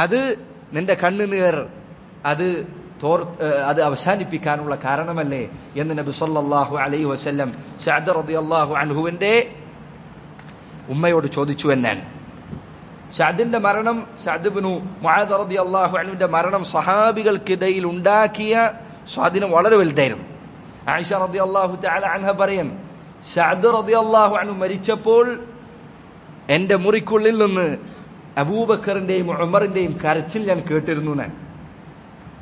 അത് നിന്റെ കണ്ണുനീർ അത് തോർ അത് അവസാനിപ്പിക്കാനുള്ള കാരണമല്ലേ എന്ന് നബി സല്ലല്ലാഹു അലൈഹി വസല്ലം സഅദ് റളിയല്ലാഹു അൻഹുവിന്റെ ഉമ്മയോട് ചോദിച്ചു എന്നാണ് ഷാദിന്റെ മരണം ഷാദിബിനു മുആദ് അള്ളാഹു അനുവിന്റെ മരണം സഹാബികൾക്കിടയിൽ ഉണ്ടാക്കിയ സ്വാധീനം വളരെ വലുതായിരുന്നു. ആയിഷ റളിയല്ലാഹു തആല അൻഹ പറയും ഷാദ് അള്ളാഹു അനു മരിച്ചപ്പോൾ എന്റെ മുറിക്കുള്ളിൽ നിന്ന് അബൂബക്കറിന്റെയും ഉമറിന്റെയും കരച്ചിൽ ഞാൻ കേട്ടിരുന്നു ഞാൻ.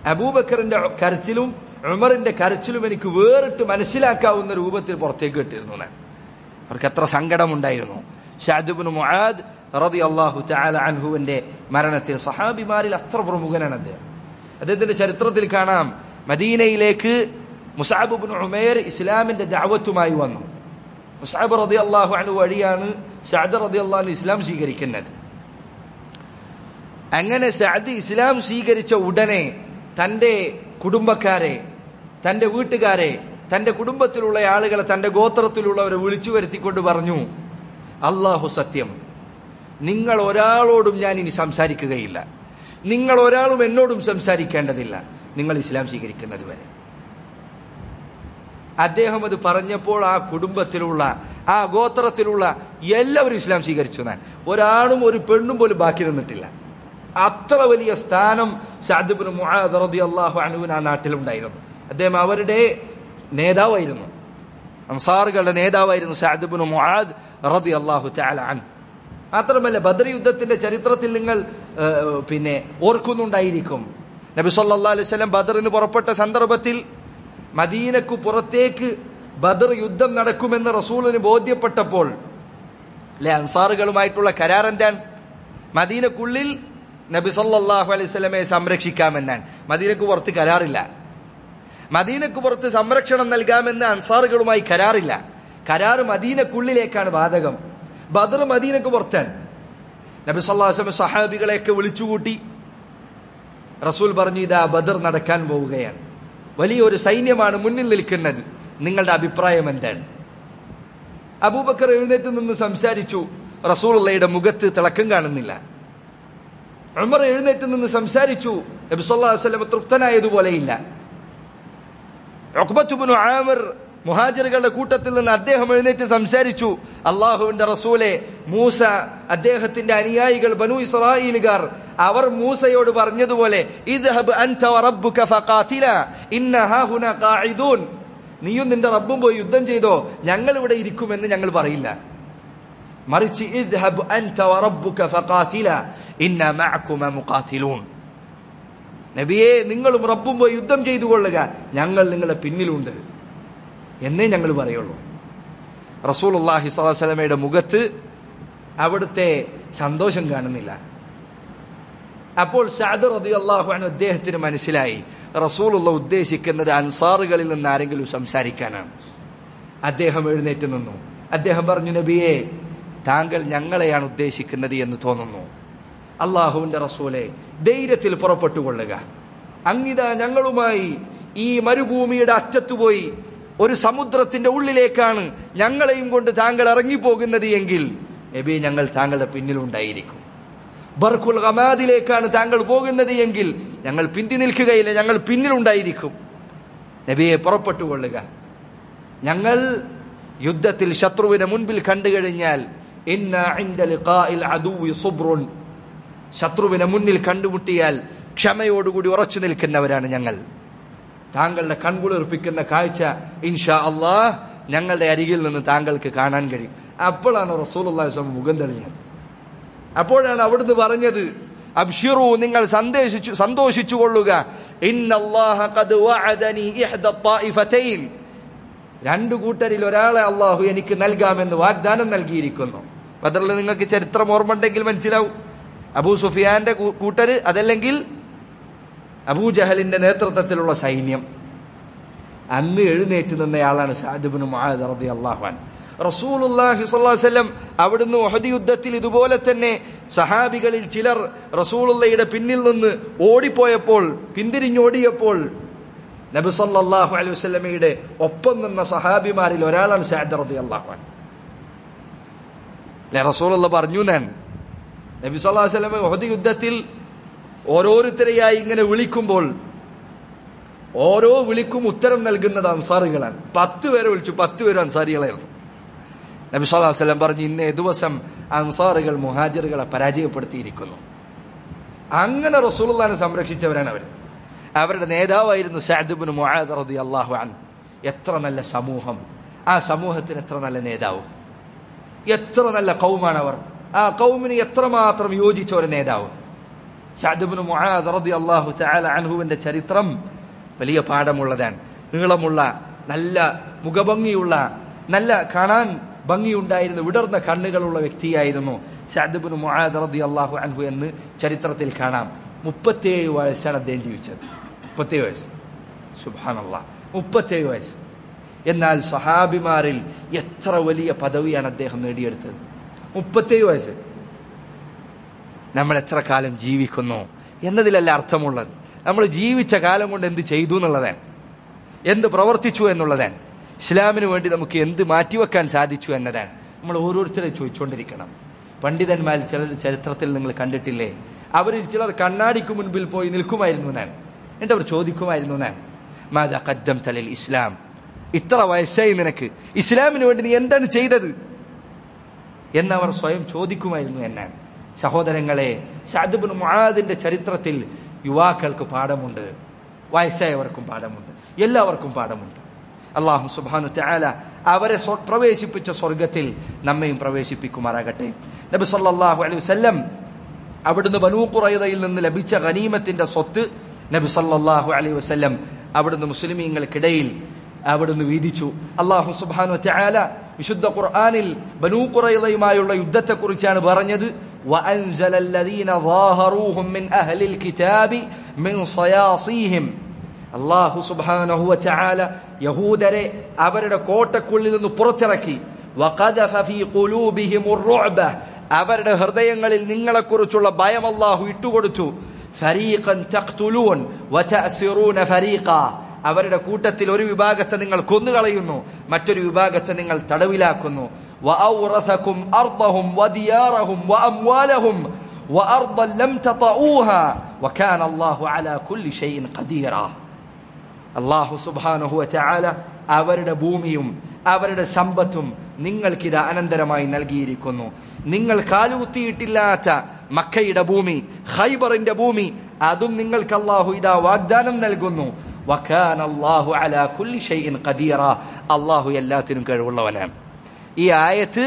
അബൂബക്കറിന്റെ കരച്ചിലും ഉമറിന്റെ കരച്ചിലും എനിക്ക് വേറിട്ട് മനസ്സിലാക്കാവുന്ന രൂപത്തിൽ പുറത്തേക്ക് കേട്ടിരുന്നു ഞാൻ. അവർക്ക് എത്ര സങ്കടമുണ്ടായിരുന്നു. ഷാദുബിന് മുആദ് റതി അള്ളാഹു അൻഹുവിന്റെ മരണത്തിൽ സഹാബിമാരിൽ അത്ര പ്രമുഖനാണ് അദ്ദേഹം. അദ്ദേഹത്തിന്റെ ചരിത്രത്തിൽ കാണാം. മദീനയിലേക്ക് മുസാബുബിൻ ഉമേർ ഇസ്ലാമിന്റെ ദാവത്തുമായി വന്നു. മുസാബ് റതി അള്ളാഹു അനു വഴിയാണ് ഷാദ് റതി അള്ളാഹു ഇസ്ലാം സ്വീകരിക്കുന്നത്. അങ്ങനെ സഅദ് ഇസ്ലാം സ്വീകരിച്ച ഉടനെ തന്റെ കുടുംബക്കാരെ തന്റെ വീട്ടുകാരെ തന്റെ കുടുംബത്തിലുള്ള ആളുകളെ തന്റെ ഗോത്രത്തിലുള്ളവരെ വിളിച്ചു വരുത്തിക്കൊണ്ട് പറഞ്ഞു അള്ളാഹു സത്യം നിങ്ങൾ ഒരാളോടും ഞാൻ ഇനി സംസാരിക്കുകയില്ല. നിങ്ങൾ ഒരാളും എന്നോടും സംസാരിക്കേണ്ടതില്ല. നിങ്ങൾ ഇസ്ലാം സ്വീകരിക്കുന്നത് വരെ. അദ്ദേഹം അത് പറഞ്ഞപ്പോൾ ആ കുടുംബത്തിലുള്ള ആ ഗോത്രത്തിലുള്ള എല്ലാവരും ഇസ്ലാം സ്വീകരിച്ചു ഞാൻ ഒരാളും ഒരു പെണ്ണും പോലും ബാക്കി നിന്നിട്ടില്ല. അത്ര വലിയ സ്ഥാനം ഷാദിബിന് മുആദ് റളിയല്ലാഹു അൻഹുവിന് ആ നാട്ടിലുണ്ടായിരുന്നു. അദ്ദേഹം അവരുടെ നേതാവായിരുന്നു. അൻസാറുകളുടെ നേതാവായിരുന്നു ഷാദിബിന് മുആദ് റളിയല്ലാഹു തആല ചാലാൻ മാത്രമല്ല ബദർ യുദ്ധത്തിന്റെ ചരിത്രത്തിൽ നിങ്ങൾ പിന്നെ ഓർക്കുന്നുണ്ടായിരിക്കും. നബി സല്ലാ അലൈഹി സ്വലം ബദറിന് പുറപ്പെട്ട സന്ദർഭത്തിൽ മദീനക്കു പുറത്തേക്ക് ബദർ യുദ്ധം നടക്കുമെന്ന് റസൂലിന് ബോധ്യപ്പെട്ടപ്പോൾ അല്ലെ അൻസാറുകളുമായിട്ടുള്ള കരാർ എന്താണ്? മദീനക്കുള്ളിൽ നബി സല്ലാഹു അലൈഹി സ്വലമയെ സംരക്ഷിക്കാമെന്നാണ്. മദീനക്ക് പുറത്ത് കരാറില്ല. മദീനക്ക് പുറത്ത് സംരക്ഷണം നൽകാമെന്ന് അൻസാറുകളുമായി കരാറില്ല. കരാർ മദീനക്കുള്ളിലേക്കാണ് ബാധകം ബദർ മദീനക്ക് പുറത്താണ്. നബി വസല്ലം സഹാബികളെയൊക്കെ വിളിച്ചുകൂട്ടി. റസൂൽ പറഞ്ഞു ഇതാ ബദർ നടക്കാൻ പോവുകയാണ്. വലിയൊരു സൈന്യമാണ് മുന്നിൽ നിൽക്കുന്നത്. നിങ്ങളുടെ അഭിപ്രായം എന്താണ്? അബൂബക്കർ എഴുന്നേറ്റ് നിന്ന് സംസാരിച്ചു. റസൂൾ മുഖത്ത് തിളക്കം കാണുന്നില്ല. ഉമർ എഴുന്നേറ്റ് നിന്ന് സംസാരിച്ചു. നബി സല്ലല്ലാഹു അലൈഹി വസല്ലം തൃപ്തനായതുപോലെയില്ല. ഉഖ്ബത്തുബ്നു ആമിർ മുഹാജിറുകളുടെ കൂട്ടത്തിൽ നിന്ന് അദ്ദേഹം എഴുന്നേറ്റ് സംസാരിച്ചു. അള്ളാഹുവിന്റെ റസൂലെ മൂസ അദ്ദേഹത്തിന്റെ അനുയായികൾ ബനു ഇസ്രായേലുകാർ അവർ മൂസയോട് പറഞ്ഞതുപോലെ നീയും നിന്റെ റബ്ബും പോയി യുദ്ധം ചെയ്തോ ഞങ്ങൾ ഇവിടെ ഇരിക്കുമെന്ന് ഞങ്ങൾ പറയില്ല. മറിച്ച് ഇന്ന മുഖാതിലൂൻ നബിയെ നിങ്ങളും റബ്ബും പോയി യുദ്ധം ചെയ്തു കൊള്ളുക. ഞങ്ങൾ നിങ്ങളുടെ പിന്നിലുണ്ട് എന്നേ ഞങ്ങൾ പറയുള്ളൂ. റസൂൽ അള്ളാഹി സ്വലമയുടെ മുഖത്ത് അവിടുത്തെ സന്തോഷം കാണുന്നില്ല. അപ്പോൾ ഷാദ് റതി അള്ളാഹുവാണ് അദ്ദേഹത്തിന് മനസ്സിലായി. റസൂലുള്ള ഉദ്ദേശിക്കുന്നത് അൻസാറുകളിൽ നിന്ന് ആരെങ്കിലും സംസാരിക്കാനാണ്. അദ്ദേഹം എഴുന്നേറ്റ് നിന്നു. അദ്ദേഹം പറഞ്ഞു നബിയെ താങ്കൾ ഞങ്ങളെയാണ് ഉദ്ദേശിക്കുന്നത് എന്ന് തോന്നുന്നു. അള്ളാഹുവിന്റെ റസൂലെ ധൈര്യത്തിൽ പുറപ്പെട്ടുകൊള്ളുക. അങ്ങിത ഞങ്ങളുമായി ഈ മരുഭൂമിയുടെ അറ്റത്തുപോയി ഒരു സമുദ്രത്തിന്റെ ഉള്ളിലേക്കാണ് ഞങ്ങളെയും കൊണ്ട് താങ്കൾ ഇറങ്ങിപ്പോകുന്നത് എങ്കിൽ നബി ഞങ്ങൾ താങ്കളുടെ പിന്നിലുണ്ടായിരിക്കും. ബർഖുൽ ഗമാദിലേക്കാണ് താങ്കൾ പോകുന്നത് എങ്കിൽ ഞങ്ങൾ പിന്തി നിൽക്കുകയില്ല ഞങ്ങൾ പിന്നിലുണ്ടായിരിക്കും. നബിയെ പുറപ്പെട്ടുകൊള്ളുക. ഞങ്ങൾ യുദ്ധത്തിൽ ശത്രുവിനെ മുൻപിൽ കണ്ടു കഴിഞ്ഞാൽ ശത്രുവിനെ മുന്നിൽ കണ്ടുമുട്ടിയാൽ ക്ഷമയോടുകൂടി ഉറച്ചു നിൽക്കുന്നവരാണ് ഞങ്ങൾ. താങ്കളുടെ കൺകുളിർപ്പിക്കുന്ന കാഴ്ച ഇൻഷാ അള്ളാഹ് ഞങ്ങളുടെ അരികിൽ നിന്ന് താങ്കൾക്ക് കാണാൻ കഴിയും. അപ്പോഴാണ് റസൂൽ മുഖം തെളിഞ്ഞത്. അപ്പോഴാണ് അവിടുന്ന് പറഞ്ഞത് അബ്ഷിറു നിങ്ങൾ സന്ദേശിച്ചു സന്തോഷിച്ചു കൊള്ളുക രണ്ടു കൂട്ടരിൽ ഒരാളെ അള്ളാഹു എനിക്ക് നൽകാമെന്ന് വാഗ്ദാനം നൽകിയിരിക്കുന്നു. ബദറിൽ നിങ്ങൾക്ക് ചരിത്രം ഓർമ്മ ഉണ്ടെങ്കിൽ മനസ്സിലാവും. അബൂ സുഫിയാന്റെ കൂട്ടര് അതല്ലെങ്കിൽ അബൂജഹലിന്റെ നേതൃത്വത്തിലുള്ള സൈന്യം. അന്ന് എഴുന്നേറ്റ് നിന്നയാളാണ് ഷാജുബിന് റസൂലുള്ളാഹി സ്വല്ലല്ലാഹു അലൈഹി വസല്ലം അവിടുന്ന് ഒഹദി യുദ്ധത്തിൽ ഇതുപോലെ തന്നെ സഹാബികളിൽ ചിലർ റസൂലുള്ളയുടെ പിന്നിൽ നിന്ന് ഓടിപ്പോയപ്പോൾ പിന്തിരിഞ്ഞോടിയപ്പോൾ നബി അലൈഹി വസല്ലമയുടെ ഒപ്പം നിന്ന സഹാബിമാരിൽ ഒരാളാണ് റസൂൾ അല്ലെ റസൂലുള്ള പറഞ്ഞു ഞാൻ നബി അലൈഹി വസല്ലം ഉഹദ് യുദ്ധത്തിൽ ഓരോരുത്തരെയായി ഇങ്ങനെ വിളിക്കുമ്പോൾ ഓരോ വിളിക്കും ഉത്തരം നൽകുന്നത് അൻസാറുകളാണ്. പത്ത് പേരെ വിളിച്ചു. പത്ത് പേരും അൻസാരികളായിരുന്നു. നബി സല്ലല്ലാഹു അലൈഹി വസല്ലം പറഞ്ഞു ഇന്നേ ദിവസം അൻസാറുകൾ മുഹാജിറുകളെ പരാജയപ്പെടുത്തിയിരിക്കുന്നു. അങ്ങനെ റസൂലുള്ളാഹിനെ സംരക്ഷിച്ചവരാണ് അവർ അവരുടെ നേതാവായിരുന്നു സഅദ് മുആദ് റളിയല്ലാഹു അൻഹു. എത്ര നല്ല സമൂഹം. ആ സമൂഹത്തിന് എത്ര നല്ല നേതാവ്. എത്ര നല്ല കൗമാണ് അവർ. ആ കൗമിന് എത്രമാത്രം യോജിച്ച ഒരു നേതാവ്? അള്ളാഹുവിന്റെ ചരിത്രം വലിയ പാഠമുള്ളതാണ്. നീളമുള്ള നല്ല മുഖഭംഗിയുള്ള നല്ല കാണാൻ ഭംഗിയുണ്ടായിരുന്ന വിടർന്ന കണ്ണുകളുള്ള വ്യക്തിയായിരുന്നു ഷാദുബിന് മുആദ് റളിയല്ലാഹു അൻഹു എന്ന് ചരിത്രത്തിൽ കാണാം. മുപ്പത്തിയേഴ് വയസ്സാണ് അദ്ദേഹം ജീവിച്ചത്. മുപ്പത്തിയേഴ് വയസ്സ്. സുബ്ഹാനല്ലാഹ് മുപ്പത്തിയേഴ് വയസ്സ്. എന്നാൽ സഹാബിമാരിൽ എത്ര വലിയ പദവിയാണ് അദ്ദേഹം നേടിയെടുത്തത്? മുപ്പത്തേഴ് വയസ്സ്. നമ്മൾ എത്ര കാലം ജീവിക്കുന്നു? എന്നതിലല്ല അർത്ഥമുള്ളത്? നമ്മൾ ജീവിച്ച കാലം കൊണ്ട് എന്ത് ചെയ്തു എന്നുള്ളതാണ്. എന്ത് പ്രവർത്തിച്ചു എന്നുള്ളതാണ്. ഇസ്ലാമിന് വേണ്ടി നമുക്ക് എന്ത് മാറ്റിവെക്കാൻ സാധിച്ചു എന്നതാണ്. നമ്മൾ ഓരോരുത്തരെ ചോദിച്ചുകൊണ്ടിരിക്കണം. പണ്ഡിതന്മാർ ചിലർ ചരിത്രത്തിൽ നിങ്ങൾ കണ്ടിട്ടില്ലേ? അവരിൽ ചിലർ കണ്ണാടിക്ക് മുൻപിൽ പോയി നിൽക്കുമായിരുന്നു എന്നാണ്. എന്നിട്ട് അവർ ചോദിക്കുമായിരുന്നു എന്നാണ്. മാതാ കദ്ദം തലൽ ഇസ്ലാം. ഇത്ര വയസ്സായി നിനക്ക്. ഇസ്ലാമിന് വേണ്ടി നീ എന്താണ് ചെയ്തത്? എന്നവർ സ്വയം ചോദിക്കുമായിരുന്നു എന്നാണ്. സഹോദരങ്ങളെ ഷാദുബിൻ മുഹാദിന്റെ ചരിത്രത്തിൽ യുവാക്കൾക്ക് പാഠമുണ്ട്. വയസ്സായവർക്കും പാഠമുണ്ട്. എല്ലാവർക്കും പാഠമുണ്ട്. അള്ളാഹു സുബാനു തആല അവരെ പ്രവേശിപ്പിച്ച സ്വർഗത്തിൽ നമ്മയും പ്രവേശിപ്പിക്കുമാറാകട്ടെ. നബി സല്ലാഹു അലൈഹി വസല്ലം അവിടുന്ന് ബനൂ കുറയതയിൽ നിന്ന് ലഭിച്ച ഖനീമത്തിന്റെ സ്വത്ത് നബി സല്ലാഹു അലൈഹി വസ്ല്ലം അവിടുന്ന് മുസ്ലിമീങ്ങൾക്കിടയിൽ അവിടുന്ന് വീതിച്ചു അള്ളാഹു സുബ്ഹാനഹു വതആല വിശുദ്ധ ഖുർആനിൽ ബനൂ ഖുറൈദയുമായുള്ള യുദ്ധത്തെക്കുറിച്ചാണ് പറഞ്ഞത് وأنزل الذين ظاهروهم من أهل الكتاب من صياصيهم അള്ളാഹു സുബ്ഹാനഹു വതആല യഹൂദരെ അവരുടെ കോട്ടക്കുള്ളിൽ നിന്ന് പുറത്തിറക്കി വഖദഫ ഫീ ഖുലൂബിഹിമുർ റുഅബ അവരുടെ ഹൃദയങ്ങളിൽ നിങ്ങളെക്കുറിച്ചുള്ള ഭയം അള്ളാഹു ഇട്ടുകൊടുത്തു ഫരീഖൻ തഖ്തുലൂൻ വതഅസിറൂന ഫരീഖ അവരുടെ കൂട്ടത്തിൽ ഒരു വിഭാഗത്തെ നിങ്ങൾ കൊന്നുകളയുന്നു മറ്റൊരു വിഭാഗത്തെ നിങ്ങൾ തടവിലാക്കുന്നു. അവരുടെ ഭൂമിയും അവരുടെ സമ്പത്തും നിങ്ങൾക്കിത് അനന്തരമായി നൽകിയിരിക്കുന്നു. നിങ്ങൾ കാലുകുത്തിയിട്ടില്ലാത്ത മക്കയുടെ ഭൂമി ഹൈബറിന്റെ ഭൂമി അതും നിങ്ങൾക്ക് അള്ളാഹു ഇതാ വാഗ്ദാനം നൽകുന്നു. വഖാന അല്ലാഹു അലാ കുല്ലി ഷൈഇൻ ഖദീറ. അള്ളാഹു എല്ലാത്തിനും കഴിവുള്ളവനാണ്. ഈ ആയത്ത്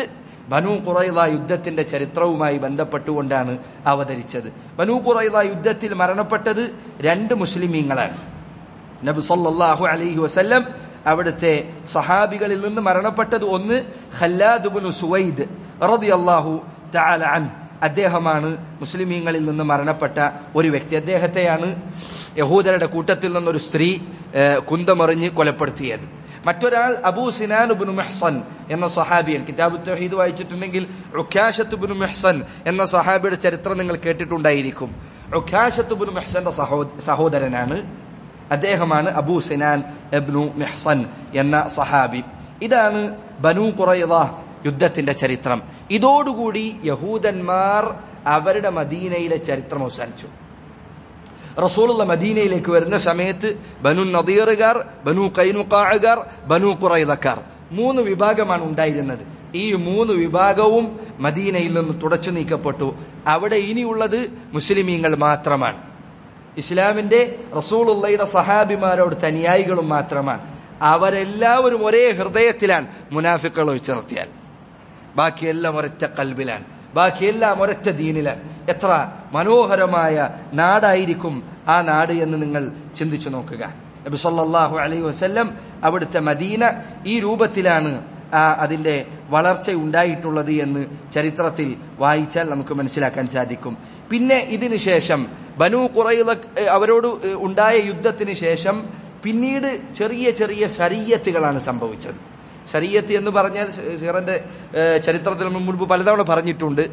ബനു ഖുറൈദ യുദ്ധത്തിന്റെ ചരിത്രവുമായി ബന്ധപ്പെട്ടുകൊണ്ടാണ് അവതരിച്ചത്. ബനു ഖുറൈദ യുദ്ധത്തിൽ മരണപ്പെട്ടത് രണ്ട് മുസ്ലിമീങ്ങളാണ്. നബി സല്ലല്ലാഹു അലൈഹി വസല്ലം അവിടുത്തെ സഹാബികളിൽ നിന്ന് മരണപ്പെട്ടത് ഒന്ന് ഖല്ലാദ് ഇബ്നു സുവൈദ് റളിയല്ലാഹു തആല അൻ അദ്ദേഹമാണ് മുസ്ലിമീങ്ങളിൽ നിന്ന് മരണപ്പെട്ട ഒരു വ്യക്തി. അദ്ദേഹത്തെയാണ് യഹൂദരുടെ കൂട്ടത്തിൽ നിന്നൊരു സ്ത്രീ കുന്തമറിഞ്ഞ് കൊലപ്പെടുത്തിയത്. മറ്റൊരാൾ അബൂ സിനാൻ ഇബ്നു മെഹ്സൻ എന്ന സഹാബിയൻ കിതാബ് തഹീദ് വായിച്ചിട്ടുണ്ടെങ്കിൽ റുഖ്യാഷത്ത് ഇബ്നു മെഹ്സൻ എന്ന സഹാബിയുടെ ചരിത്രം നിങ്ങൾ കേട്ടിട്ടുണ്ടായിരിക്കും. റുഖ്യാഷത്ത് ഇബ്നു മെഹ്സന്റെ സഹോ സഹോദരനാണ്. അദ്ദേഹമാണ് അബൂ സിനാൻ എബ്നു മെഹ്സൻ എന്ന സഹാബി ഇതാണ് ബനു ഖുറൈദ യുദ്ധത്തിന്റെ ചരിത്രം. ഇതോടുകൂടി യഹൂദന്മാർ അവരുടെ മദീനയിലെ ചരിത്രം അവസാനിച്ചു. റസൂലുള്ള മദീനയിലേക്ക് വരുന്ന സമയത്ത് ബനു നദീറുകാർ ബനു കൈനുക്കാഴുകാർ ബനു ഖുറൈദക്കാർ മൂന്ന് വിഭാഗമാണ് ഉണ്ടായിരുന്നത്. ഈ മൂന്ന് വിഭാഗവും മദീനയിൽ നിന്ന് തുടച്ചു നീക്കപ്പെട്ടു. അവിടെ ഇനിയുള്ളത് മുസ്ലിമീങ്ങൾ മാത്രമാണ്. ഇസ്ലാമിന്റെ റസൂലുള്ളയുടെ സഹാബിമാരോട് തനിയായികളും മാത്രമാണ്. അവരെല്ലാവരും ഒരേ ഹൃദയത്തിലാണ് മുനാഫിക്കൾ ഒഴിച്ചു നിർത്തിയാൽ ബാക്കിയെല്ലാം ഒരൊറ്റ കൽബിലാണ്. ബാക്കിയെല്ലാം ഒരൊറ്റ ദീനിലാണ് എത്ര മനോഹരമായ നാടായിരിക്കും ആ നാട് എന്ന് നിങ്ങൾ ചിന്തിച്ചു നോക്കുക. നബി സല്ലാഹു അലൈഹി വസ്ല്ലം അവിടുത്തെ മദീന ഈ രൂപത്തിലാണ് അതിന്റെ വളർച്ച ഉണ്ടായിട്ടുള്ളത് എന്ന് ചരിത്രത്തിൽ വായിച്ചാൽ നമുക്ക് മനസ്സിലാക്കാൻ സാധിക്കും. പിന്നെ ഇതിനു ശേഷം ബനു കുറൈദ അവരോട് ഉണ്ടായ യുദ്ധത്തിന് ശേഷം പിന്നീട് ചെറിയ ചെറിയ ശരീയത്തുകളാണ് സംഭവിച്ചത്. ശരീയത്ത് എന്ന് പറഞ്ഞാൽ സീറന്റെ ചരിത്രത്തിൽ നമ്മൾ മുൻപ് പലതവണ പറഞ്ഞിട്ടുണ്ട്.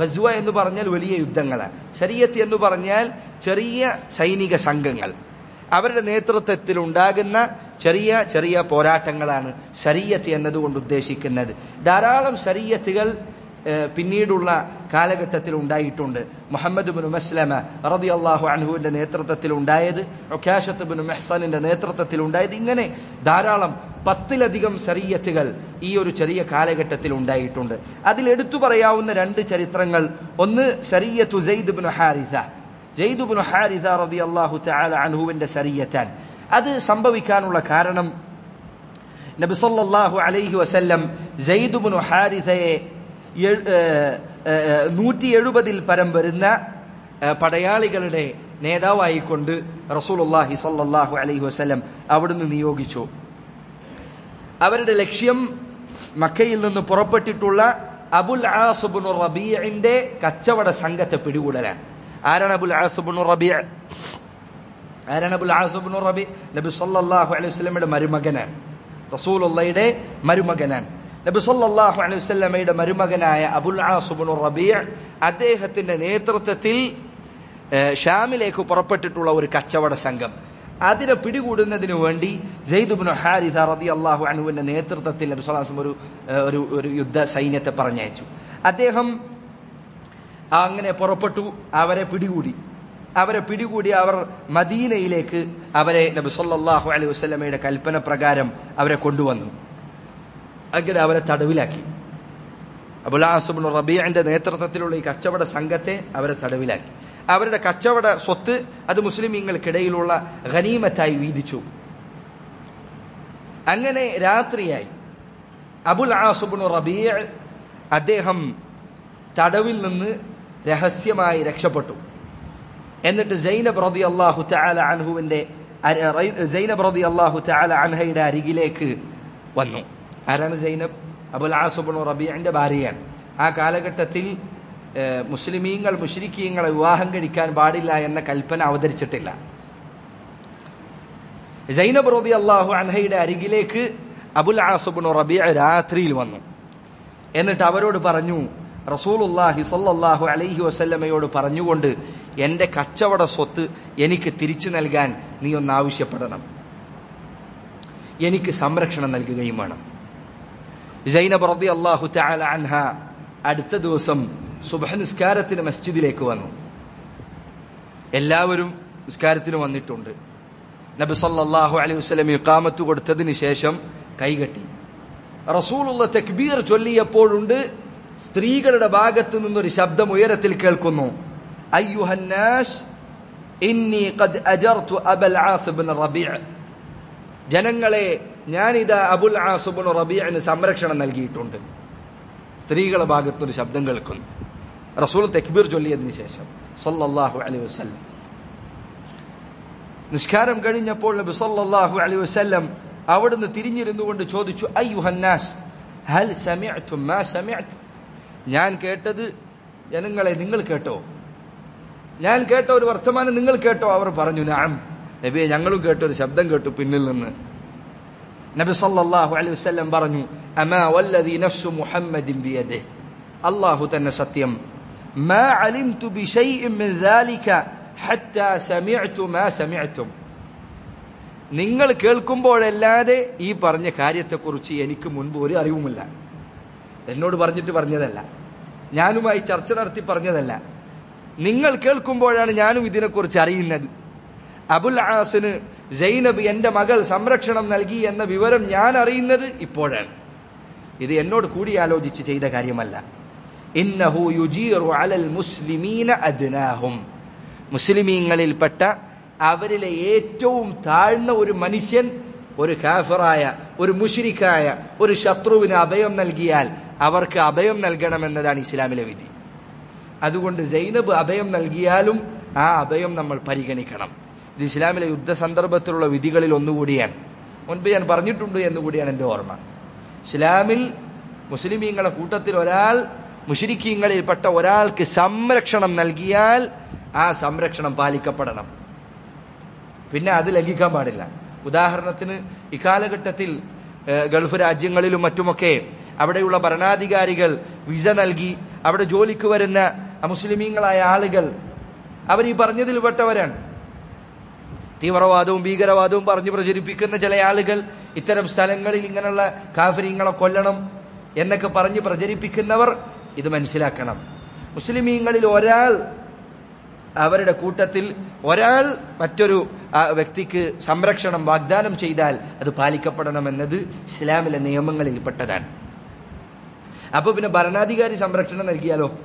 ഖസ്വ എന്ന് പറഞ്ഞാൽ വലിയ യുദ്ധങ്ങളാണ് ശരീയത്ത് എന്ന് പറഞ്ഞാൽ ചെറിയ സൈനിക സംഘങ്ങൾ. അവരുടെ നേതൃത്വത്തിൽ ഉണ്ടാകുന്ന ചെറിയ ചെറിയ പോരാട്ടങ്ങളാണ് ശരീയത്ത് എന്നതുകൊണ്ട് ഉദ്ദേശിക്കുന്നത്. ധാരാളം ശരീയത്തുകൾ പിന്നീടുള്ള കാലഘട്ടത്തിൽ ഉണ്ടായിട്ടുണ്ട്. മുഹമ്മദ് ബിൻ മസ്ലമ റതി അള്ളാഹു അൻഹുവിന്റെ നേതൃത്വത്തിൽ ഉണ്ടായത് ഒക്കാശത്ത് ബിൻ മെഹ്സാനിന്റെ നേതൃത്വത്തിൽ ഉണ്ടായത്. ഇങ്ങനെ ധാരാളം പത്തിലധികം ശരീയത്തുകൾ ഈ ഒരു ചെറിയ കാലഘട്ടത്തിൽ ഉണ്ടായിട്ടുണ്ട്. അതിൽ എടുത്തു പറയാവുന്ന രണ്ട് ചരിത്രങ്ങൾ. ഒന്ന് ശരീയത്തു ജയ്ദ് ബിൻ ഹാരിസ. ജയ്ദ് ബിൻ ഹാരിസ റതി അള്ളാഹു അൻഹുവിന്റെ ശരീയത്താൻ അത് സംഭവിക്കാനുള്ള കാരണം നബിസൊല്ലാഹു അലൈഹി വസല്ലം ജെയ്ദ് ബിൻ ഹാരിസയെ നൂറ്റി എഴുപതിൽ പരം വരുന്ന പടയാളികളുടെ നേതാവായിക്കൊണ്ട് റസൂലുള്ളാഹി സല്ലാഹു അലൈഹി വസല്ലം അവിടുന്ന് നിയോഗിച്ചു. അവരുടെ ലക്ഷ്യം മക്കയിൽ നിന്ന് പുറപ്പെട്ടിട്ടുള്ള അബുൽ ആസുബുൻ റബീഇന്റെ കച്ചവട സംഘത്തെ പിടികൂടലാണ്. ആരാണ് അബുൽ ആസുബുൻ റബീ ആരാണ് അബുൽ ആസുബുൻ റബി നബി സല്ലാഹു അലൈഹി വസല്ലമയുടെ മരുമകനാണ്. റസൂലുള്ളയുടെ മരുമകനാണ്. നബി സല്ലാഹു അലൈഹി വസല്ലമയുടെ മരുമകനായ അബുൽ ആസുബുൻ റബീ അദ്ദേഹത്തിന്റെ നേതൃത്വത്തിൽ ഷാമിലേക്ക് പുറപ്പെട്ടിട്ടുള്ള ഒരു കച്ചവട സംഘം. അതിനെ പിടികൂടുന്നതിന് വേണ്ടി ജെയ്ദുബിന് ഹാരിസ റതി അള്ളാഹു അണുവിന്റെ നേതൃത്വത്തിൽ ഒരു ഒരു ഒരു യുദ്ധ സൈന്യത്തെ പറഞ്ഞയച്ചു. അദ്ദേഹം അങ്ങനെ പുറപ്പെട്ടു അവരെ പിടികൂടി. അവരെ പിടികൂടി അവർ മദീനയിലേക്ക് അവരെ നബി സല്ലല്ലാഹു അലൈഹി വസ്ലമയുടെ കൽപ്പന പ്രകാരം അവരെ കൊണ്ടുവന്നു. അങ്ങനെ അവരെ തടവിലാക്കി. അബുലാസുബിൻ റബിയന്റെ നേതൃത്വത്തിലുള്ള ഈ കച്ചവട സംഘത്തെ അവരെ തടവിലാക്കി. അവരുടെ കച്ചവട സ്വത്ത് അത് മുസ്ലിമീങ്ങൾക്കിടയിലുള്ള ഖനീമത്തായി വീതിച്ചു. അങ്ങനെ രാത്രിയായി. അബുൽ ആസുബിൻ റബീഅ അദ്ദേഹം തടവിൽ നിന്ന് രഹസ്യമായി രക്ഷപ്പെട്ടു. എന്നിട്ട് ജൈനബ് റതി അള്ളാഹു തആല അൻഹുവിന്റെ ജൈനബ് റതി അള്ളാഹു തആല അൻഹയുടെ അരികിലേക്ക് വന്നു. ആരാണ് ജൈനബ് അബുൽ ആസുബിൻ റബീഅന്റെ ഭാര്യയാണ്. ആ കാലഘട്ടത്തിൽ മുസ്ലിമീങ്ങൾ മുഷരിക്കീങ്ങളെ വിവാഹം കഴിക്കാൻ പാടില്ല എന്ന കൽപ്പന അവതരിച്ചിട്ടില്ല. ജൈനബ് റോദി അള്ളാഹു അൻഹയുടെ അരികിലേക്ക് അബുൽ ആസുബിൻ റബിയ രാത്രിയിൽ വന്നു. എന്നിട്ട് അവരോട് പറഞ്ഞു റസൂലുല്ലാഹി സല്ലാഹു അലൈഹി വസല്ലമയോട് പറഞ്ഞുകൊണ്ട് എന്റെ കച്ചവട സ്വത്ത് എനിക്ക് തിരിച്ചു നൽകാൻ നീ ഒന്ന് ആവശ്യപ്പെടണം. എനിക്ക് സംരക്ഷണം നൽകുകയും വേണം. ജൈനബ് റബി അള്ളാഹു അടുത്ത ദിവസം സുബഹ നിസ്കാരത്തിന് മസ്ജിദിലേക്ക് വന്നു. എല്ലാവരും നിസ്കാരത്തിന് വന്നിട്ടുണ്ട്. നബി സല്ലാഹു അലൈഹി വസ്ലം ഇഖാമത്ത് കൊടുത്തതിന് ശേഷം കൈകെട്ടി റസൂലുള്ള തെക്ബീർ ചൊല്ലിയപ്പോഴുണ്ട് സ്ത്രീകളുടെ ഭാഗത്ത് നിന്നൊരു ശബ്ദം ഉയരത്തിൽ കേൾക്കുന്നു. അയ്യുഹന്നാസ് ഇന്നി ഖദ് അജർതു അബൽ ജനങ്ങളെ ഞാനിതാ അബുൽ ആസുബിൻ റബീഅന് സംരക്ഷണം നൽകിയിട്ടുണ്ട്. സ്ത്രീകളുടെ ഭാഗത്തൊരു ശബ്ദം കേൾക്കുന്നു. റസൂൽ തെക്ബീർ ചൊല്ലിയതിന് ശേഷം സല്ലല്ലാഹു അലൈഹി വസല്ലം. നിസ്കാരം കഴിഞ്ഞപ്പോൾ നബി സല്ലല്ലാഹു അലൈഹി വസല്ലം അവിടുന്ന് തിരിഞ്ഞിരുന്നുകൊണ്ട് ചോദിച്ചു അയ്യുഹന്നാസ് ഹൽ മാ ഞാൻ കേട്ടത് ജനങ്ങളെ നിങ്ങൾ കേട്ടോ? ഞാൻ കേട്ട ഒരു വർത്തമാനം നിങ്ങൾ കേട്ടോ? അവർ പറഞ്ഞു നാം. നബിയെ ഞങ്ങളും കേട്ട ഒരു ശബ്ദം കേട്ടു പിന്നിൽ നിന്ന്. നബി സല്ലല്ലാഹു അലൈഹി വസല്ലം പറഞ്ഞു അമാ വല്ലദീ നഫ്സു മുഹമ്മദിൻ ബിയദിഹി? അല്ലാഹു തന്നെ സത്യം മാ علمت بشيء من ذلك حتى سمعت ما سمعتم നിങ്ങൾ കേൾക്കുമ്പോഴല്ലാതെ ഈ പറഞ്ഞ കാര്യത്തെക്കുറിച്ച് എനിക്ക് മുൻപ് ഒരു അറിവുമില്ല. എന്നോട് പറഞ്ഞിട്ട് പറഞ്ഞതല്ല. ഞാനുമായി ചർച്ച നടത്തി പറഞ്ഞതല്ല. നിങ്ങൾ കേൾക്കുമ്പോഴാണ് ഞാനും ഇതിനെക്കുറിച്ച് അറിയുന്നത്. അബുൽ ആസിന് ജൈനബ് എന്റെ മകൾ സംരക്ഷണം നൽകി എന്ന വിവരം ഞാൻ അറിയുന്നത് ഇപ്പോഴാണ്. ഇത് എന്നോട് കൂടിയാലോചിച്ച് ചെയ്ത കാര്യമല്ല. ഇന്നഹു യുജീറു അലൽ മുസ്ലിമീന അദ്നാഹും. മുസ്ലിമീങ്ങളിൽപ്പെട്ട അവരിലെ ഏറ്റവും താഴ്ന്ന ഒരു മനുഷ്യൻ ഒരു കാഫറായ ഒരു മുഷിരിക്കായ ഒരു ശത്രുവിന് അഭയം നൽകിയാൽ അവർക്ക് അഭയം നൽകണമെന്നതാണ് ഇസ്ലാമിലെ വിധി. അതുകൊണ്ട് സൈനബ് അഭയം നൽകിയാലും ആ അഭയം നമ്മൾ പരിഗണിക്കണം. ഇത് ഇസ്ലാമിലെ യുദ്ധ സന്ദർഭത്തിലുള്ള വിധികളിൽ ഒന്നുകൂടിയാണ്. മുൻപ് ഞാൻ പറഞ്ഞിട്ടുണ്ട് എന്നുകൂടിയാണ് എന്റെ ഓർമ്മ. ഇസ്ലാമിൽ മുസ്ലിമീങ്ങളുടെ കൂട്ടത്തിൽ ഒരാൾ മുഷരിക്കീങ്ങളിൽപ്പെട്ട ഒരാൾക്ക് സംരക്ഷണം നൽകിയാൽ ആ സംരക്ഷണം പാലിക്കപ്പെടണം. പിന്നെ അത് ലംഘിക്കാൻ പാടില്ല. ഉദാഹരണത്തിന് ഇക്കാലഘട്ടത്തിൽ ഗൾഫ് രാജ്യങ്ങളിലും മറ്റുമൊക്കെ അവിടെയുള്ള ഭരണാധികാരികൾ വിസ നൽകി അവിടെ ജോലിക്ക് വരുന്ന മുസ്ലിമീങ്ങളായ ആളുകൾ അവർ ഈ പറഞ്ഞതിൽ പെട്ടവരാണ്. തീവ്രവാദവും ഭീകരവാദവും പറഞ്ഞു പ്രചരിപ്പിക്കുന്ന ചില ആളുകൾ ഇത്തരം സ്ഥലങ്ങളിൽ ഇങ്ങനെയുള്ള കാഫര്യങ്ങളെ കൊല്ലണം എന്നൊക്കെ പറഞ്ഞ് പ്രചരിപ്പിക്കുന്നവർ ഇത് മനസ്സിലാക്കണം. മുസ്ലിമീങ്ങളിൽ ഒരാൾ അവരുടെ കൂട്ടത്തിൽ ഒരാൾ മറ്റൊരു വ്യക്തിക്ക് സംരക്ഷണം വാഗ്ദാനം ചെയ്താൽ അത് പാലിക്കപ്പെടണമെന്നത് ഇസ്ലാമിലെ നിയമങ്ങളിൽപ്പെട്ടതാണ്. അപ്പൊ പിന്നെ ഭരണാധികാരി സംരക്ഷണം നൽകിയാലോ?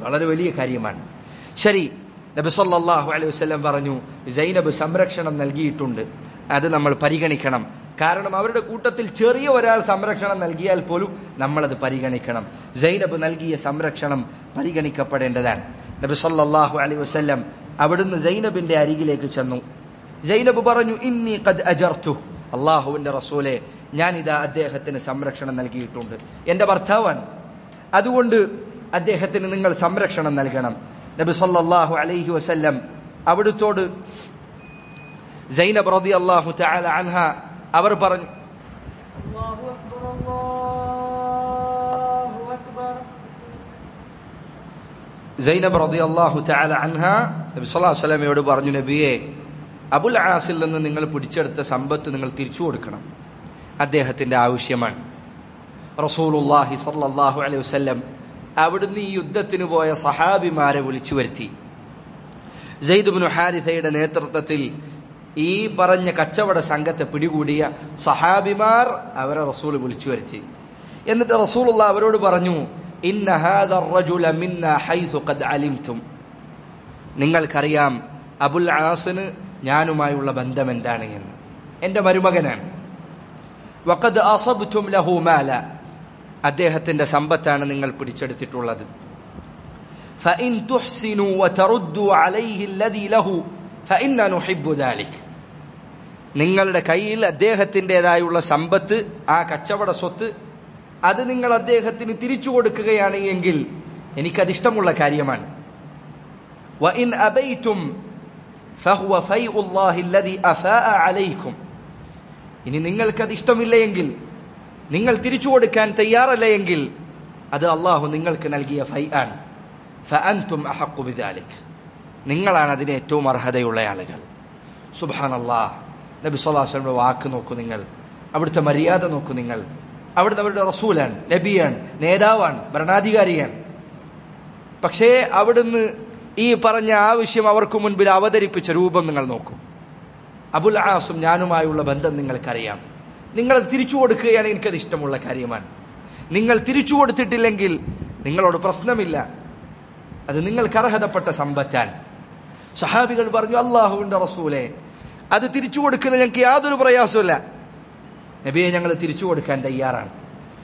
വളരെ വലിയ കാര്യമാണ്. ശരി നബി സല്ലല്ലാഹു അലൈഹി വസല്ലം പറഞ്ഞു സൈനബ് സംരക്ഷണം നൽകിയിട്ടുണ്ട്. അത് നമ്മൾ പരിഗണിക്കണം. കാരണം അവരുടെ കൂട്ടത്തിൽ ചെറിയ ഒരാൾ സംരക്ഷണം നൽകിയാൽ പോലും നമ്മളത് പരിഗണിക്കണം. സൈനബ് നൽകിയ സംരക്ഷണം പരിഗണിക്കപ്പെടേണ്ടതാണ്. നബി സല്ലാഹു അലൈഹി വസ്ല്ലം അവിടുന്ന് സൈനബിന്റെ അരികിലേക്ക് ചെന്നു. സൈനബ് പറഞ്ഞു ഇന്നി ഖദ് അജർത്തു അള്ളാഹുവിന്റെ റസൂലെ ഞാൻ ഇതാ അദ്ദേഹത്തിന് സംരക്ഷണം നൽകിയിട്ടുണ്ട്. എന്റെ ഭർത്താവാണ്. അതുകൊണ്ട് അദ്ദേഹത്തിന് നിങ്ങൾ സംരക്ഷണം നൽകണം. നബി സല്ലാഹു അലൈഹി വസ്ല്ലം അവിടുത്തോട് സൈനബ് റതി അള്ളാഹു അവർ പറഞ്ഞു സൈനബ് റതി അള്ളാഹു ചാല അൻഹ നബി സ്വല്ലാ വസ്ലമയോട് പറഞ്ഞു നബിയെ അബുൽ ആസിൽ നിന്ന് നിങ്ങൾ പിടിച്ചെടുത്ത സമ്പത്ത് നിങ്ങൾ തിരിച്ചു കൊടുക്കണം. അദ്ദേഹത്തിന്റെ ആവശ്യമാണ്. റസൂലുല്ലാഹി സല്ലാഹു അലൈഹി വസ്ല്ലം അവിടുന്ന് ഈ യുദ്ധത്തിന് പോയ സഹാബിമാരെ വിളിച്ചു വരുത്തി. ജയ്ദുബിനു ഹാരിഥയുടെ നേതൃത്വത്തിൽ ഈ പറഞ്ഞ കച്ചവട സംഘത്തെ പിടികൂടിയ സഹാബിമാർ അവരെ റസൂൽ വിളിച്ചു വരുത്തി. എന്നിട്ട് റസൂലുള്ള അവരോട് പറഞ്ഞു നിങ്ങൾക്കറിയാം അബുൽ ആസിന് ഞാനുമായുള്ള ബന്ധം എന്താണ് എന്ന്. എന്റെ മരുമകനാണ് വഖദ് ലഹു മാല. അദ്ദേഹത്തിന്റെ സമ്പത്താണ് നിങ്ങൾ പിടിച്ചെടുത്തിട്ടുള്ളത്. അലൈഹി അൽദി ലഹു. ഫൈനുഹിബുദാലിക് നിങ്ങളുടെ കയ്യിൽ അദ്ദേഹത്തിന്റെതായുള്ള സമ്പത്ത് ആ കച്ചവട സ്വത്ത് അത് നിങ്ങൾ അദ്ദേഹത്തിന് തിരിച്ചു കൊടുക്കുകയാണ് എങ്കിൽ എനിക്കതിഷ്ടമുള്ള കാര്യമാണ്. വഇൻ അബൈറ്റും ഫഹുവ ഫൈഉല്ലാഹി അല്ലദി അഫാഅ അലൈക്കും. ഇനി നിങ്ങൾക്കത് ഇഷ്ടമില്ലയെങ്കിൽ നിങ്ങൾ തിരിച്ചു കൊടുക്കാൻ തയ്യാറല്ല അത് അള്ളാഹു നിങ്ങൾക്ക് നൽകിയ ഫൈ ആണ്. ഫഅൻതും അഹഖു ബിദാലിക്. നിങ്ങളാണ് അതിന് ഏറ്റവും അർഹതയുള്ള ആളുകൾ. സുബ്ഹാനല്ലാഹ്. നബി വസല്ലമയുടെ വാക്ക് നോക്കൂ നിങ്ങൾ. അവിടുത്തെ മര്യാദ നോക്കൂ നിങ്ങൾ. അവിടുന്ന് അവരുടെ റസൂലാണ് നബിയാണ് നേതാവാണ് ഭരണാധികാരിയാണ്. പക്ഷേ അവിടുന്ന് ഈ പറഞ്ഞ ആവശ്യം അവർക്ക് മുൻപിൽ അവതരിപ്പിച്ച രൂപം നിങ്ങൾ നോക്കും. അബുൽ ആസും ഞാനുമായുള്ള ബന്ധം നിങ്ങൾക്കറിയാം. നിങ്ങൾ അത് തിരിച്ചു കൊടുക്കുകയാണെങ്കിൽ എനിക്കത് ഇഷ്ടമുള്ള കാര്യമാണ്. നിങ്ങൾ തിരിച്ചു കൊടുത്തിട്ടില്ലെങ്കിൽ നിങ്ങളോട് പ്രശ്നമില്ല. അത് നിങ്ങൾക്ക് അർഹതപ്പെട്ട സമ്പത്താണ്. സഹാബികൾ പറഞ്ഞു അള്ളാഹുവിന്റെ റസൂലെ അത് തിരിച്ചു കൊടുക്കുന്ന ഞങ്ങൾക്ക് യാതൊരു പ്രയാസമില്ല നബിയെ ഞങ്ങൾ തിരിച്ചു കൊടുക്കാൻ തയ്യാറാണ്.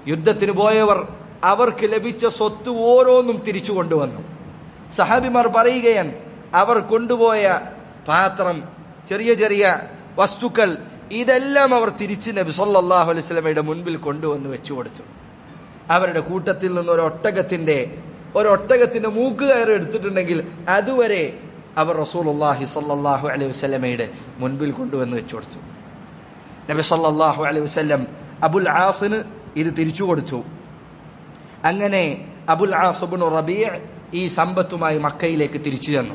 യുദ്ധത്തിന് പോയവർ അവർക്ക് ലഭിച്ച സ്വത്ത് ഓരോന്നും തിരിച്ചു കൊണ്ടുവന്നു. സഹാബിമാർ പറയുകയാണ് അവർ കൊണ്ടുപോയ പാത്രം ചെറിയ ചെറിയ വസ്തുക്കൾ ഇതെല്ലാം അവർ തിരിച്ച് നബി സല്ലാഹു അലൈഹി വസല്ലമയുടെ മുൻപിൽ കൊണ്ടുവന്ന് വെച്ചു കൊടുത്തു. അവരുടെ കൂട്ടത്തിൽ നിന്ന് ഒരു ഒട്ടകത്തിന്റെ ഒരു ഒട്ടകത്തിന്റെ മൂക്ക് കയറി എടുത്തിട്ടുണ്ടെങ്കിൽ അതുവരെ അവർ റസൂലുള്ളാഹി സല്ലാഹു അലൈഹി വസ്ലമയുടെ മുൻപിൽ കൊണ്ടുവന്ന് വെച്ചു കൊടുത്തു. നബി സല്ലാഹു അലൈഹി വസല്ലം അബുൽ ആസിന് ഇത് തിരിച്ചു കൊടുത്തു. അങ്ങനെ അബുൽ ആസുബിൻ റബിയ ഈ സമ്പത്തുമായി മക്കയിലേക്ക് തിരിച്ചു ചെന്നു.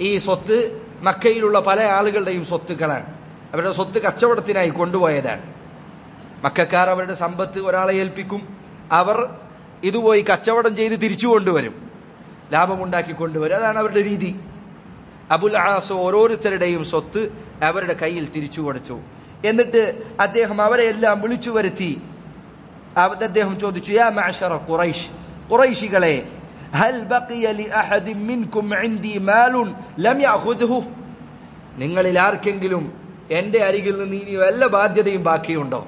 ഈ സ്വത്ത് മക്കയിലുള്ള പല ആളുകളുടെയും സ്വത്തുക്കളാണ്. അവരുടെ സ്വത്ത് കച്ചവടത്തിനായി കൊണ്ടുപോയതാണ്. മക്കാർ അവരുടെ സമ്പത്ത് ഒരാളെ ഏൽപ്പിക്കും. അവർ ഇതുപോയി കച്ചവടം ചെയ്ത് തിരിച്ചു കൊണ്ടുവരും. ലാഭമുണ്ടാക്കി കൊണ്ടുവരും അതാണ് അവരുടെ രീതി. അബുൽ ആസ് ഓരോരുത്തരുടെയും സ്വത്ത് അവരുടെ കയ്യിൽ തിരിച്ചു കൊടുത്തു. എന്നിട്ട് അദ്ദേഹം അവരെ എല്ലാം വിളിച്ചു വരുത്തി. അദ്ദേഹം ചോദിച്ചു യാ ഖുറൈഷ് ഖുറൈശികളെ ഹൽ ബഖിയ ലി അഹദിൻ ഇൻദി ലം നിങ്ങളിൽ ആർക്കെങ്കിലും എന്റെ അരികിൽ നിന്ന് ഇനി വല്ല ബാധ്യതയും ബാക്കിയുണ്ടോ?